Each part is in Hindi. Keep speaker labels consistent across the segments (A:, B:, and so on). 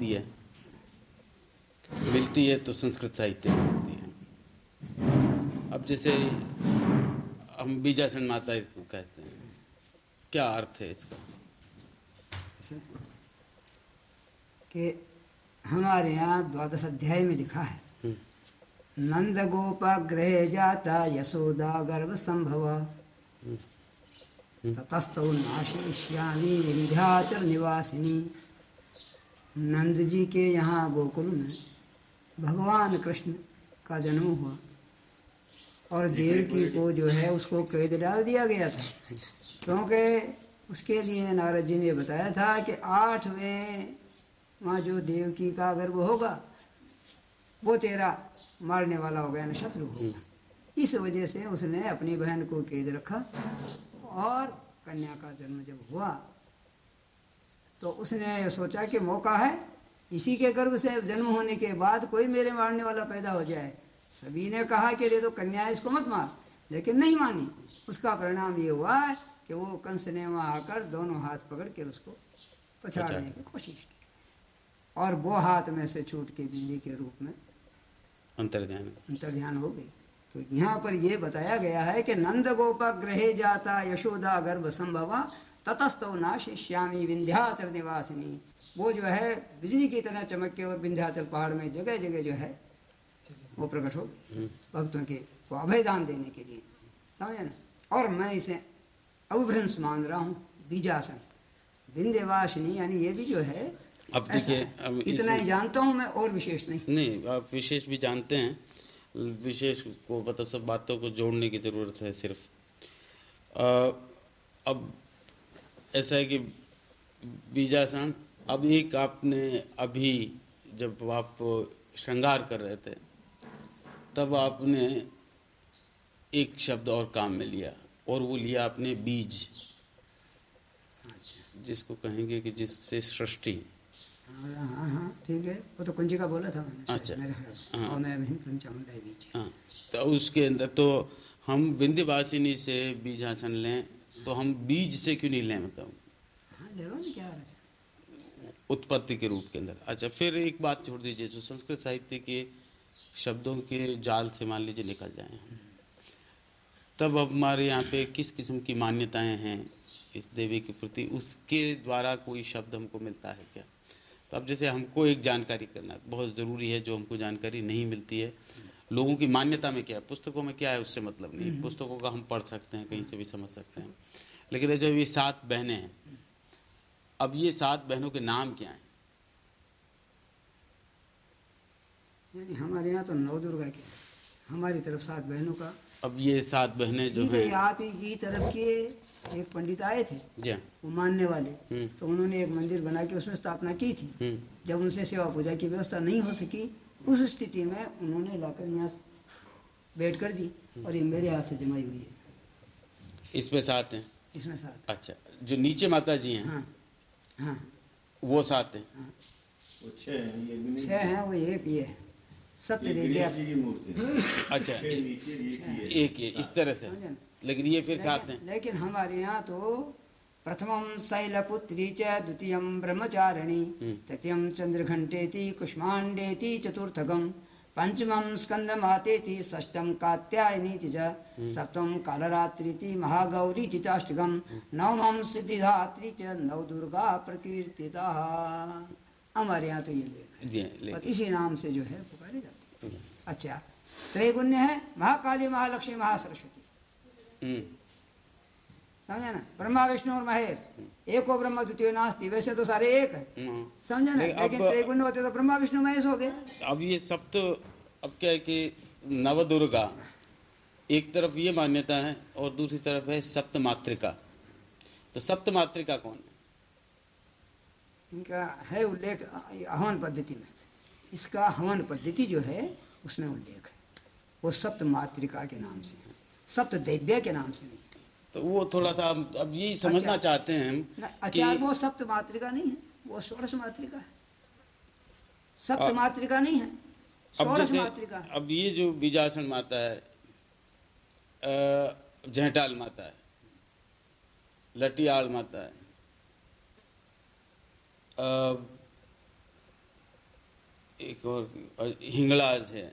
A: मिलती है। मिलती है तो संस्कृत साहित्य में मिलती है। अब जैसे हम बीजासन माता को कहते हैं। क्या अर्थ है इसका?
B: कि हमारे यहाँ द्वादश अध्याय में लिखा है नंद नंद गोपाग्रह जाता यशोदा गर्भ संभव। हम्म। ततस्तौ नाशिष्यामी विंध्याचल निवासिनी नंद जी के यहाँ गोकुल में भगवान कृष्ण का जन्म हुआ। और देवकी को जो है उसको कैद डाल दिया गया था। क्योंकि उसके लिए नारद जी ने बताया था कि आठवें माँ जो देवकी का गर्भ होगा वो तेरा मारने वाला हो गया शत्रु होगा। इस वजह से उसने अपनी बहन को कैद रखा और कन्या का जन्म जब हुआ तो उसने सोचा कि मौका है इसी के गर्भ से जन्म होने के बाद कोई मेरे मारने वाला पैदा हो जाए। सभी ने कहा कि ये तो कन्या है इसको मत मार लेकिन नहीं मानी। उसका परिणाम ये हुआ कि वो कंस ने वहाँ आकर दोनों हाथ पकड़ के उसको पछाड़ने की कोशिश की। और वो हाथ में से छूट के बिजली के रूप में
A: अंतर्ध्यान
B: अंतर्ध्यान हो गई। तो यहाँ पर यह बताया गया है कि नंद गोपा ग्रहे जाता यशोदा गर्भ संभव ततस्तो नाशिष्यामी विंध्याचल निवासिनी। वो जो है बिजली की तरह चमक के और विंध्याचल पहाड़ में जगह जगह जो है वो प्रकट हो हम्म। भक्तों के को अभयदान देने के लिए। समझे ना? और मैं इसे अवभ्रंश मान रहा हूँ बीजासन। विंध्यवासिनी यानी ये भी जो है
A: अब देखिए
B: इतना ही जानता हूँ मैं और विशेष नहीं।
A: नहीं आप विशेष भी जानते हैं। विशेष को मतलब सब बातों को जोड़ने की ज़रूरत है सिर्फ़। आ, अब ऐसा है कि बीजासन अब एक आपने अभी जब आप श्रृंगार कर रहे थे तब आपने एक शब्द और काम में लिया और वो लिया आपने बीज। जिसको कहेंगे कि जिससे सृष्टि।
B: हाँ, हाँ ठीक है। वो तो कुंजी का बोला था मैंने।
A: अच्छा।
B: हाँ, और मैं बीच
A: हाँ। तो उसके अंदर तो हम बिंदवासिनी से बीज आसन लें। तो हम बीज से क्यों नहीं लें मतलब?
B: हाँ ले लो क्या
A: उत्पत्ति के रूप के अंदर। अच्छा फिर एक बात छोड़ दीजिए जो संस्कृत साहित्य के शब्दों के जाल से मान लीजिए निकल जाए तब अब हमारे यहाँ पे किस किस्म की मान्यताएँ हैं इस देवी के प्रति? उसके द्वारा कोई शब्द हमको मिलता है क्या? तो अब जैसे हमको एक जानकारी करना बहुत ज़रूरी है जो हमको जानकारी नहीं मिलती है। लोगों की मान्यता में क्या है? पुस्तकों में क्या है उससे मतलब नहीं। हम्म। पुस्तकों का हम पढ़ सकते हैं कहीं से भी समझ सकते हैं। लेकिन जब ये सात बहनें हैं अब ये सात बहनों के नाम क्या हैं?
B: हमारे यहाँ तो नौ दुर्गा के हमारी तरफ़ सात बहनों का।
A: अब ये सात बहनें जो है
B: आप ही की तरफ़ के एक पंडित आए थे वो मानने वाले। हम्म। तो उन्होंने एक मंदिर बना के उसमें स्थापना की थी। हम्म। जब उनसे सेवा पूजा की व्यवस्था नहीं हो सकी उस स्थिति में उन्होंने लाकर यहाँ बैठ कर दी। और ये मेरे हाथ से जमाई हुई है।
A: इसमें सात है?
B: इसमें सात।
A: अच्छा जो नीचे माता जी हैं? हाँ हाँ। वो सात है? हाँ।
B: छह है वो एक ये है। सत्य
A: अच्छा एक ये इस तरह से। लेकिन ये फिर साथ हैं?
B: लेकिन हमारे यहाँ तो प्रथम शैलपुत्री च द्वितीय ब्रह्मचारिणी हम्म। तृतीय चंद्रघंटेति कुष्मांडेति चतुर्थकम पंचम स्कंद मातेति षष्टम कात्यायनी च हम्म। सप्तम कालरात्रि महागौरी चिताष्टकम हम्म। नवम सिद्धिधात्री च नव दुर्गा प्रकीर्तिता हमारे यहाँ तो ये लेख इसी नाम से जो है पुकारे जाते अच्छा त्रैगुण्य है महाकाली महालक्ष्मी महासरस्वती। समझे ना? ब्रह्मा विष्णु और महेश। एक को ब्रह्मा द्वितीय नास्ती। वैसे तो सारे एक है। हम्म। समझे ना? लेकिन त्रिगुण होते तो ब्रह्मा विष्णु महेश हो गए।
A: अब ये सब तो अब क्या है कि नव दुर्गा एक तरफ़ ये मान्यता है और दूसरी तरफ़ है सप्त मातृका तो सप्त मातृका कौन है?
B: इनका है उल्लेख हवन पद्धति में। इसका हवन पद्धति जो है उसमें उल्लेख है। वो सप्त मातृका के नाम से है। सप्त दैव्य के नाम से नहीं।
A: तो वो थोड़ा सा अब यही समझना अच्छा, चाहते हैं हम
B: अच्छा वो सप्त मातृका नहीं है वो षोड़श मातृका है। सप्त मातृका नहीं है
A: अब जैसे अब ये जो बीजासन माता है जहटाल माता है लटियाल माता है एक और हिंगलाज है।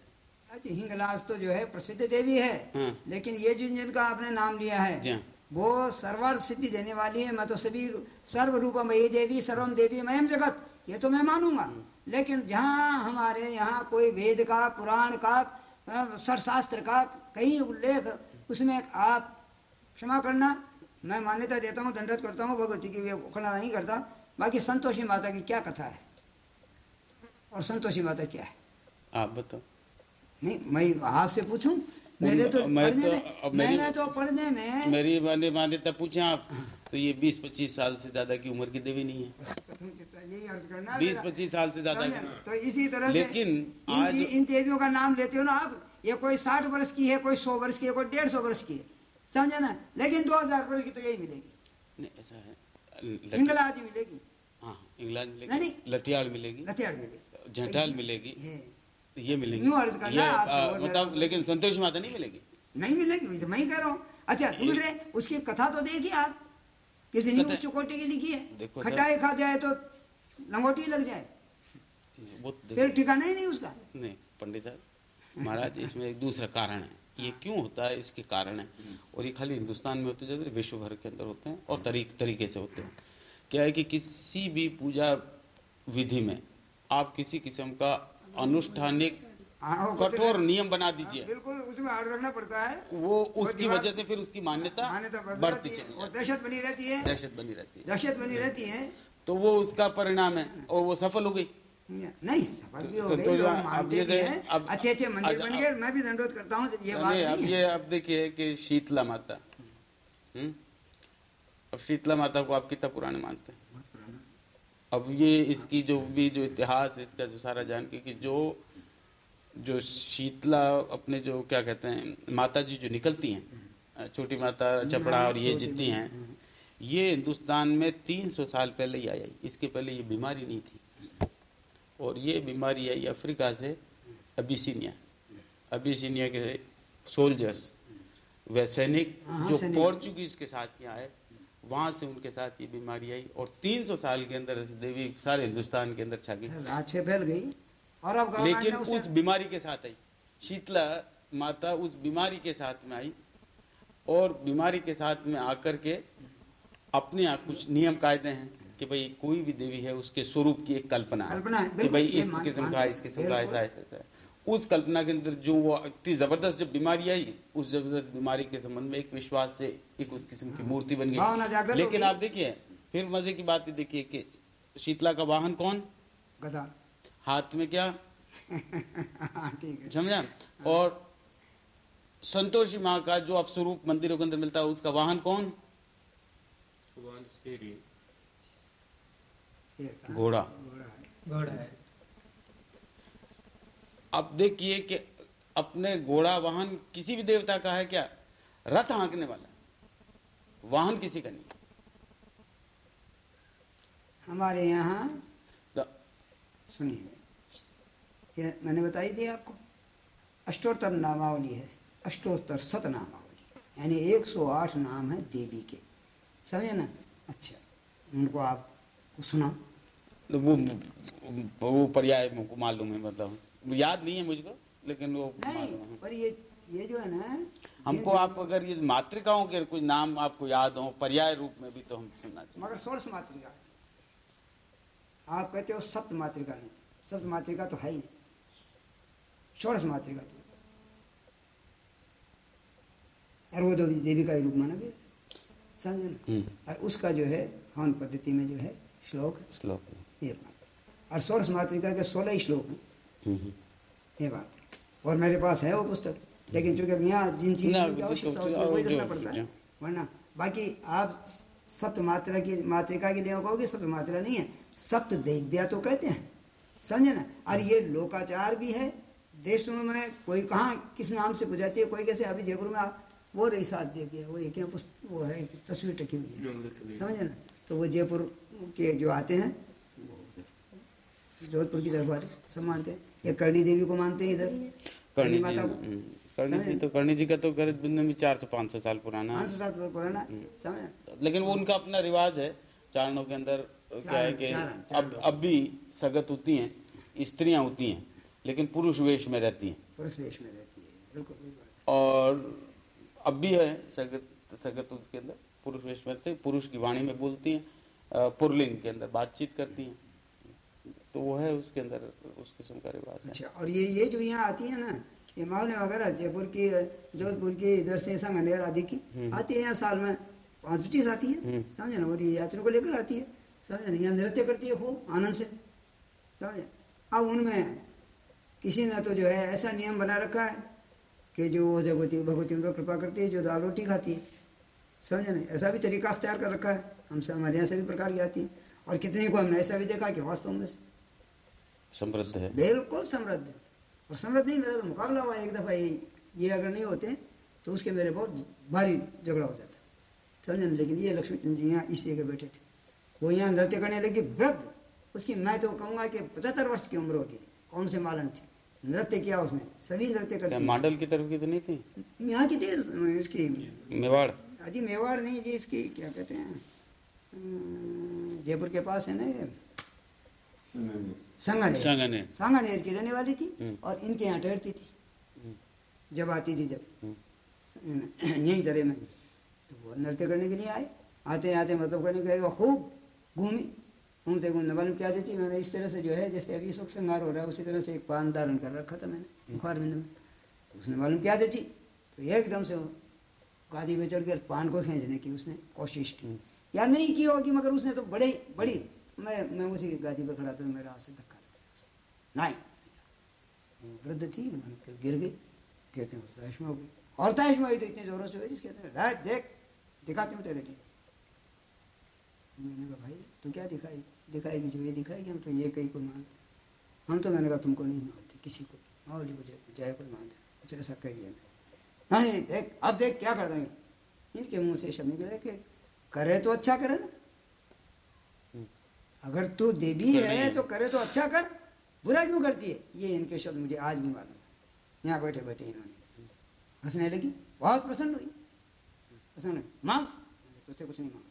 B: अच्छा हिंगलाज तो जो है प्रसिद्ध देवी है
A: हाँ।
B: लेकिन ये जिन जिनका आपने नाम लिया है
A: जी हाँ।
B: वो सर्वर सिद्धि देने वाली है मैं तो सभी सर्व रूपमयी देवी सर्वम देवी मयम जगत ये तो मैं मानूँगा। लेकिन जहाँ हमारे यहाँ कोई वेद का पुराण का अ, शास्त्र का कहीं उल्लेख उसमें आप क्षमा करना मैं मान्यता देता हूँ दंडत करता हूँ भगवती की खड़ा नहीं करता। बाकी संतोषी माता की क्या कथा है? और संतोषी माता क्या है?
A: आप बताओ।
B: नहीं मैं आपसे पूछूँ मेरे तो
A: मैं तो- अब मेरी-
B: मैंने तो पढ़ने में
A: मेरी मान्य मान्यता पूछे आप तो ये बीस पच्चीस साल से ज़्यादा की उम्र की देवी नहीं है। बीस पच्चीस साल से ज़्यादा की।
B: तो इसी तरह
A: लेकिन
B: इन,
A: आज
B: इन देवियों का नाम लेते हो ना आप ये कोई साठ वर्ष की है कोई सौ वर्ष की है कोई डेढ़ सौ वर्ष की है। समझे ना? लेकिन दो हज़ार वर्ष की तो यही मिलेगी।
A: नहीं ऐसा है। लट-
B: मिलेगी।
A: हाँ इंग्लैंड मिलेगी। लठियाल मिलेगी।
B: लठियाल मिलेगी।
A: झटाल मिलेगी।
B: ये
A: मिलेगी।
B: यूँ
A: आ, मतलब लेकिन संतोष माता नहीं मिलेगी?
B: नहीं मिलेगी तो मैं ही कह रहा हूँ। अच्छा दूसरे उसकी कथा तो देखिए आप? कितनी
A: कथा-
B: उच्च कोटि की लिखी है? खटाई खा जाए तो लंगोटी लग जाए।
A: वो
B: फिर ठिकाना ही नहीं उसका।
A: नहीं पंडित साहब महाराज इसमें एक दूसरा कारण है। ये क्यों होता है? इसके कारण है। और ये खाली हिंदुस्तान में होते जाते विश्व भर के अंदर होते हैं और तरीक तरीके से होते हैं। क्या है कि किसी भी पूजा विधि में आप किसी किस्म का अनुष्ठानिक
B: हाँ,
A: कठोर नियम बना
B: हाँ,
A: दीजिए
B: बिल्कुल उसमें आड़ रखना पड़ता है।
A: वो उसकी वजह से फिर उसकी मान्यता
B: मान्यता बढ़
A: बढ़ती
B: जाती है
A: चली
B: और दहशत बनी रहती है।
A: है दहशत बनी रहती है।
B: दहशत बनी रहती है।
A: तो वो उसका परिणाम है और वो सफल हो गई।
B: नहीं सफल भी हो गई
A: अब ये
B: हैं।
A: अब-
B: अच्छे अच्छे मंदिर बन गए मैं भी अनुरोध करता हूँ ये बात
A: नहीं अब ये अब देखिए कि शीतला माता हम्म? अब शीतला माता को आप कितना पुराने मानते हैं? अब ये इसकी जो भी जो इतिहास इसका जो सारा जान के कि जो जो शीतला अपने जो क्या कहते हैं माता जी जो निकलती हैं छोटी माता चपड़ा और ये जितनी हैं ये हिंदुस्तान में 300 साल पहले ही आई। इसके पहले ये बीमारी नहीं थी। और ये बीमारी आई अफ्रीका से अबिसिनिया। अबिसिनिया के सोल्जर्स वे सैनिक
B: हाँ,
A: जो पोर्चुगीज के साथ यहाँ आए वहाँ से उनके साथ ये बीमारी आई और 300 साल के अंदर देवी सारे हिंदुस्तान के अंदर छा गई
B: फैल गई। और अब
A: लेकिन
B: उस
A: बीमारी के साथ आई। शीतला माता उस बीमारी के साथ में आई और बीमारी के साथ में आकर के अपने यहाँ कुछ नियम कायदे हैं कि भाई कोई भी देवी है उसके स्वरूप की एक कल्पना है
B: कल्पना है,
A: कि भाई इस किस्म का इस किस्म का ऐसा ऐसा ऐसा। उस कल्पना के अंदर जो वो इतनी ज़बरदस्त जब बीमारी आई उस ज़बरदस्त बीमारी के संबंध में एक विश्वास से एक उस किस्म की मूर्ति बन गई। लेकिन आप देखिए फिर मज़े की बात देखिए कि शीतला का वाहन कौन?
B: गधा।
A: हाथ में क्या?
B: हाँ, ठीक है।
A: समझा? और संतोषी माँ का जो अब स्वरूप मंदिरों के अंदर मिलता है उसका वाहन कौन? घोड़ा।
B: घोड़ा है।
A: अब देखिए कि अपने घोड़ा वाहन किसी भी देवता का है क्या? रथ हाँकने वाला। वाहन किसी का नहीं।
B: हमारे यहाँ सुनिए। मैंने बताई थी आपको। अष्टोत्तर नामावली है। अष्टोत्तर शत नामावली यानी 108 नाम है देवी के। समझे ना? अच्छा उनको आप सुना
A: तो वो वो पर्याय मालूम है मतलब। याद नहीं है मुझको लेकिन वो
B: नहीं पर ये ये जो है ना
A: हमको आप अगर ये मातृकाओं के कुछ नाम आपको याद हो पर्याय रूप में भी तो हम सुनना चाहिए
B: मगर सोर्स मातृका। आप कहते हो सप्त मातृका नहीं सप्त मातृका तो है ही षोड़श मातृका तो और वो तो देवी का रूप माना गया समझे ना?
A: हम्म,
B: और उसका जो है हवन पद्धति में जो है श्लोक
A: श्लोक।
B: ये और षोड़श मातृका के सोलह श्लोक हैं। ये बात। और मेरे पास है वो पुस्तक। लेकिन चूँकि यहाँ जिन चीज़ों की
A: जो-
B: आवश्यकता होती है वही पड़ता है। वरना बाकी आप सप्त मात्रा की मातृका के लिए कहोगे सप्त मात्रा नहीं है। सप्त देव्या तो कहते हैं। समझे ना? और ये लोकाचार भी है। देश में कोई कहाँ किस नाम से बुझाती है कोई कैसे? अभी जयपुर में आप वो रही साथ देवी है वो एक वो है तस्वीर टकी हुई है। समझे ना? तो वो जयपुर के जो आते हैं जोधपुर की सब मानते हैं। ये करणी देवी को मानते हैं इधर।
A: कर्णी जी
B: माता
A: हम्म, कर्णी जी तो कर्णी जी का तो गलत बिंदु में चार सौ पाँच सौ साल पुराना
B: पाँच सौ सात पुराना समझे?
A: लेकिन वो उनका अपना रिवाज है चारणों के अंदर क्या है कि अब अब भी सगत होती हैं स्त्रियाँ होती हैं लेकिन पुरुष वेश में रहती हैं।
B: पुरुष वेश में रहती है।
A: और अब भी है सगत सगत उसके अंदर पुरुष वेश में रहते पुरुष की वाणी में बोलती हैं पुरलिंग के अंदर बातचीत करती हैं। तो वो है उसके अंदर उस किस्म का रिवाज है।
B: अच्छा और ये ये जो यहाँ आती है ना ये मावने वगैरह जयपुर की जोधपुर की इधर से संगनेर आदि की
A: हम्म।
B: आती है यहाँ साल में पाँच छुट्टी आती है
A: हम्म।
B: समझे ना? और ये यात्रियों को लेकर आती है समझे ना? यहाँ नृत्य करती है खूब आनंद से समझे? अब उनमें किसी ने तो जो है ऐसा नियम बना रखा है कि जो वो भगवती भगवती उन पर कृपा करती है जो दाल रोटी खाती है समझे ना? ऐसा भी तरीका अख्तियार कर रखा है हमसे हमारे यहाँ सभी प्रकार की आती है और कितने को हमने ऐसा भी देखा कि वास्तव में
A: समृद्ध है।
B: बिल्कुल समृद्ध। और समृद्ध नहीं मेरा तो मुकाबला हुआ एक दफ़ा ये ये अगर नहीं होते तो उसके मेरे बहुत भारी झगड़ा हो जाता। समझे? लेकिन ये लक्ष्मी चंद जी यहाँ इस जगह बैठे थे। वो यहाँ नृत्य करने लगी वृद्ध। उसकी मैं तो कहूँगा कि पचहत्तर वर्ष की उम्र थी कौन से मालन थी? नृत्य किया उसने। सभी नृत्य करते
A: मॉडल की तरफ़ की तो नहीं थी?
B: यहाँ की थी इसकी
A: मेवाड़।
B: अजी मेवाड़ नहीं जी इसकी क्या कहते हैं? जयपुर के पास है ना संगनेर
A: संगने
B: सांगानेर की रहने वाली थी
A: हम्म।
B: और इनके यहाँ ठहरती थी।
A: हम्म।
B: जब आती थी जब।
A: हम्म।
B: यही तरह में। तो वो नृत्य करने के लिए आए। आते आते मतलब करने के लिए खूब घूमी। घूमते घूमते मालूम क्या देती मैंने इस तरह से जो है जैसे अभी सुख श्रृंगार हो रहा है उसी तरह से एक पान धारण कर रखा था मैंने बुखार बिंद में। तो उसने मालूम क्या देती तो एकदम से गादी में चढ़ कर पान को खींचने की उसने कोशिश की। यार नहीं की होगी मगर उसने तो बड़े बड़ी मैं मैं उसी की गादी पर खड़ा था मेरा हाथ से धक्का नहीं। वृद्ध थी मैंने कहा, गिर गई कहते हैं तैश में हो गई। और तैश में हुई तो इतनी जोरों से हुई जिस कहते हैं "राज, देख दिखाती हूँ तेरे लिए। मैंने कहा भाई तू क्या दिखाई दिखाएगी जो ये दिखाएगी हम तो ये कहीं को मानते हम तो मैंने कहा तुमको नहीं मानते किसी को माओली को जय जय को मानते कुछ ऐसा कहिए नहीं नहीं देख अब देख क्या कर देंगे इनके मुँह से शब्द निकले कि करे तो अच्छा करे ना। अगर तू देवी है। तो करे तो अच्छा कर। बुरा क्यों करती है? ये इनके शब्द मुझे आज भी मालूम यहाँ बैठे बैठे इन्होंने। हंसने लगी। बहुत प्रसन्न हुई। प्रसन्न हुई। मांग। तुझसे कुछ नहीं मांग।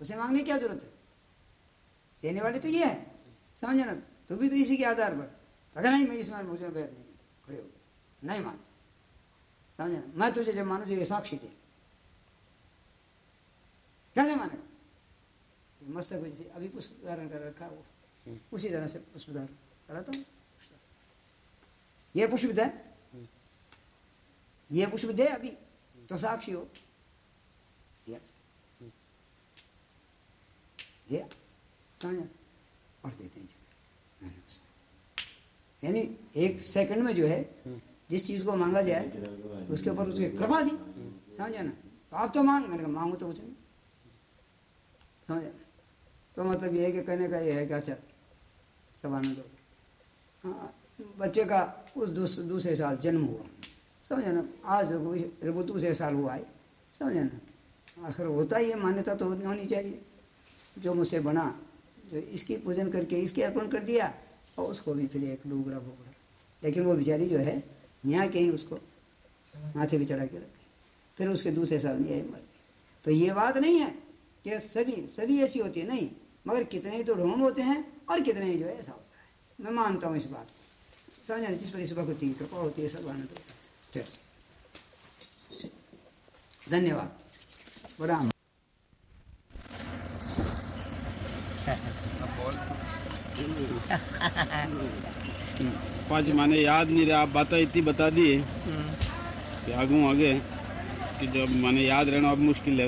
B: उसे मांगने की क्या ज़रूरत है? देने वाले तो ये है। समझे ना? तू भी तो इसी के आधार पर। अगर नहीं मैं इसमें मुझे बैठ नहीं। खड़े हो नहीं मानते समझे ना? मैं तुझे जब मानू जो ये साक्षी दे कैसे मानेगा? मस्तक को जैसे अभी पुष्प धारण कर रखा वो
A: हम्म।
B: उसी तरह से पुष्प धारण कराता हूँ ये पुष्प दे ये पुष्प दे अभी. तो साक्षी हो. यस ये. समझा और देते हैं उससे। यानी एक सेकंड में जो है
A: हम्म।
B: जिस चीज़ को मांगा जाए उसके ऊपर उसकी कृपा थी। समझे ना. तो आप तो मांग मैंने कहा मांगो तो कुछ नहीं। समझा तो मतलब ये है कि कहने का ये है कि अच्छा सब आनंद हो बच्चे का उस दूस, दूसरे साल जन्म हुआ। समझे ना? आज वो दूसरे साल हुआ है समझे ना? आखिर होता ही है मान्यता तो होनी चाहिए। जो मुझसे बना जो इसकी पूजन करके इसके अर्पण कर दिया और उसको भी फिर एक डूबरा बोगड़ा लेकिन वो बेचारी जो है यहाँ के ही उसको माथे पे चढ़ा के रखे। फिर उसके दूसरे साल यही मर तो ये बात नहीं है कि सभी सभी ऐसी होती है। नहीं मगर कितने ही तो ढोंग होते हैं और कितने ही जो है ऐसा होता है। मैं मानता हूँ इस बात को। समझा जिस पर इस भगवती की कृपा होती है सब आनंद है। धन्यवाद। बड़ा
A: पाँच माने याद नहीं रहा आप बातें इतनी बता दी कि आगू आगे कि जब माने याद रहना अब मुश्किल है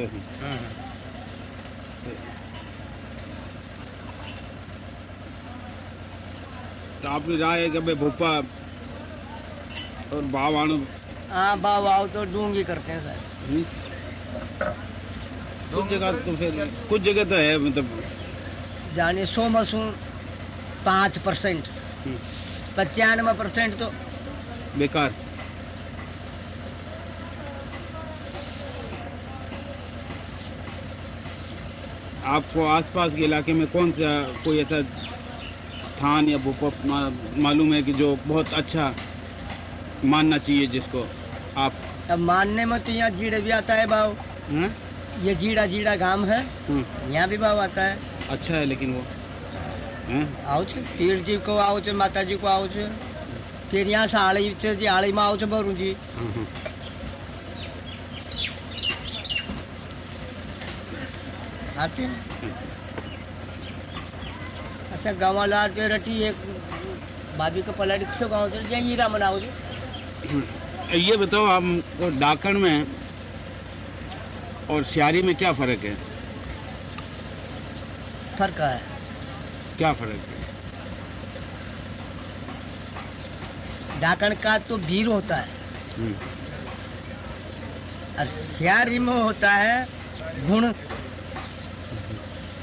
A: तो आपने रहा है कि भाई भोपा और बावाण
C: हाँ बाव आओ तो डूँगी करते हैं सर
A: हम्म। कुछ जगह तो फिर कुछ जगह तो है मतलब
C: जाने सौ मसू पाँच परसेंट।
A: हम्म,
C: पचानवे परसेंट तो
A: बेकार। आपको आसपास के इलाके में कौन सा कोई ऐसा थान या भूप मालूम है कि जो बहुत अच्छा मानना चाहिए जिसको आप।
C: अब मानने में तो यहाँ जीड़ा भी आता है बाव
A: हैं?
C: ये जीड़ा जीड़ा गाँव है।
A: हम्म,
C: यहाँ भी बाव आता है।
A: अच्छा है लेकिन वो।
C: आओ छे पीर जी को आओ छे माता जी को आओ छे। फिर यहाँ से आड़ी जी आड़ी में आओ से भरू जी।
A: हाँ, हाँ।
C: आते हैं। अच्छा गाँव लार के रटी एक भाभी को पलट से गाँव से जाए हीरा मनाओ जी।
A: ये बताओ हमको डाकण में और सियारी में क्या फ़र्क है?
C: फ़र्क है।
A: क्या फ़र्क है?
C: डाकण का तो वीर होता है।
A: हम्म,
C: और सियारी में होता है गुण।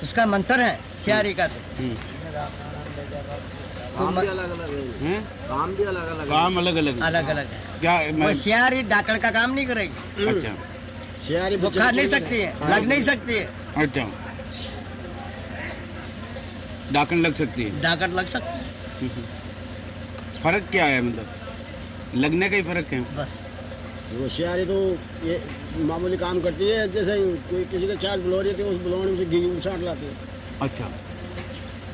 C: उसका मंत्र है सियारी का तो,
A: हम्म,
C: तो
A: हैं?
D: काम भी अलग अलग
A: काम अलग अलग
C: अलग अलग है।
A: क्या
C: सियारी डाकण का काम नहीं करेगी।
A: अच्छा।
D: शेयारी
C: वो खा नहीं सकती है लग नहीं सकती है।
A: अच्छा। डाकन लग सकती है।
C: डाकण लग सकती है।
A: फ़र्क क्या है मतलब? लगने का ही फ़र्क है।
C: बस।
D: वो शेयारी तो ये मामूली काम करती है जैसे कोई किसी का चाल बुला रही है तो उस बुलाने में से घी उछाट लाती है।
A: अच्छा।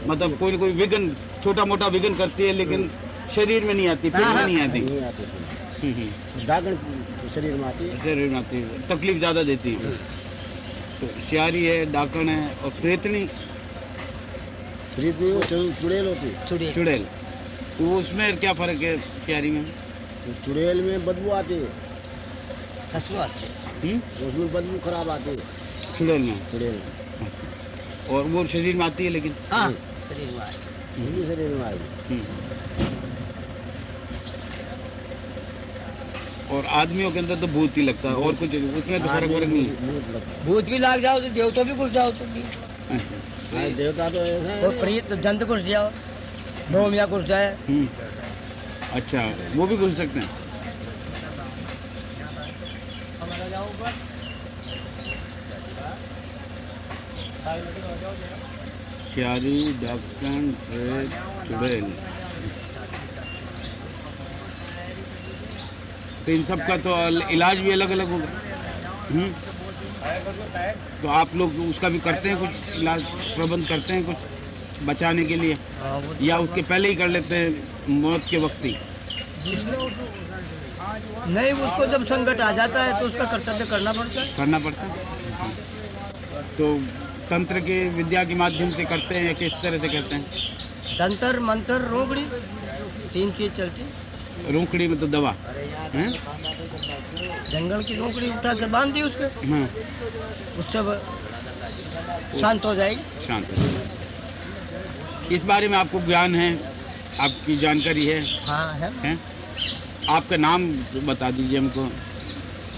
A: मतलब कोई न कोई विघन छोटा मोटा विघन करती है लेकिन शरीर में नहीं आती पेट में नहीं आती।
D: नहीं आती
A: हम्म, हम्म।
D: दागन शरीर में आती है।
A: शरीर में आती है। तकलीफ़ ज़्यादा देती है। तो सियारी है डाकन है और प्रेतनी।
D: चुड़ैल होती है।
C: चुड़ैल।
A: तो उसमें क्या फ़र्क है सियारी में?
D: तो चुड़ैल में बदबू आती है।
C: आती है।
A: हम्म?
D: उसमें बदबू खराब आती है।
A: चुड़ैल में।
D: चुड़ैल।
A: और वो शरीर में आती है लेकिन
C: हाँ। शरीर में है।
D: वो भी शरीर में
A: हम्म। और आदमियों के अंदर तो भूत ही लगता है और कुछ उसमें तो फ़र्क फ़र्क नहीं है
D: भूत लगता है।
C: भूत भी लाग जाओ तो देव तो भी घुस जाओ तो भी
A: अच्छा।
D: हाँ, देवता तो ऐसा
C: और प्रीत जंत घुस जाओ डोमिया घुस जाए
A: हम्म। अच्छा वो भी घुस सकते हैं सियारी डाकन प्रेत चुड़ैल तो इन सब का तो इलाज भी अलग अलग होगा। हम्म? तो आप लोग उसका भी करते हैं कुछ इलाज प्रबंध करते हैं कुछ बचाने के लिए? या उसके पहले ही कर लेते हैं मौत के वक्त ही?
C: नहीं उसको जब संकट आ जाता है तो उसका कर्तव्य करना पड़ता है।
A: करना पड़ता है। तो तंत्र के विद्या के माध्यम से करते हैं या किस तरह से करते हैं?
C: तंत्र मंत्र रोकड़ी तीन चीज़ चलती।
A: रोकड़ी में तो दवा हैं?
C: जंगल की रोकड़ी उठा के बाँध दी उसके।
A: हाँ।
C: उससे शांत हो जाएगी।
A: शांत हो जाओ। इस बारे में आपको ज्ञान है आपकी जानकारी है?
C: हाँ है।
A: हैं? आपका नाम बता दीजिए हमको।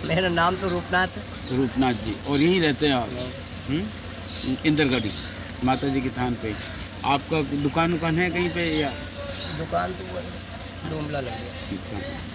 C: मेरा नाम तो रूपनाथ है।
A: रूपनाथ जी और यहीं रहते हैं आप? इंदरगढ़ी माता जी के थान पे। आपका दुकान उकान है कहीं पे या?
C: दुकान तो डोमला लग गया।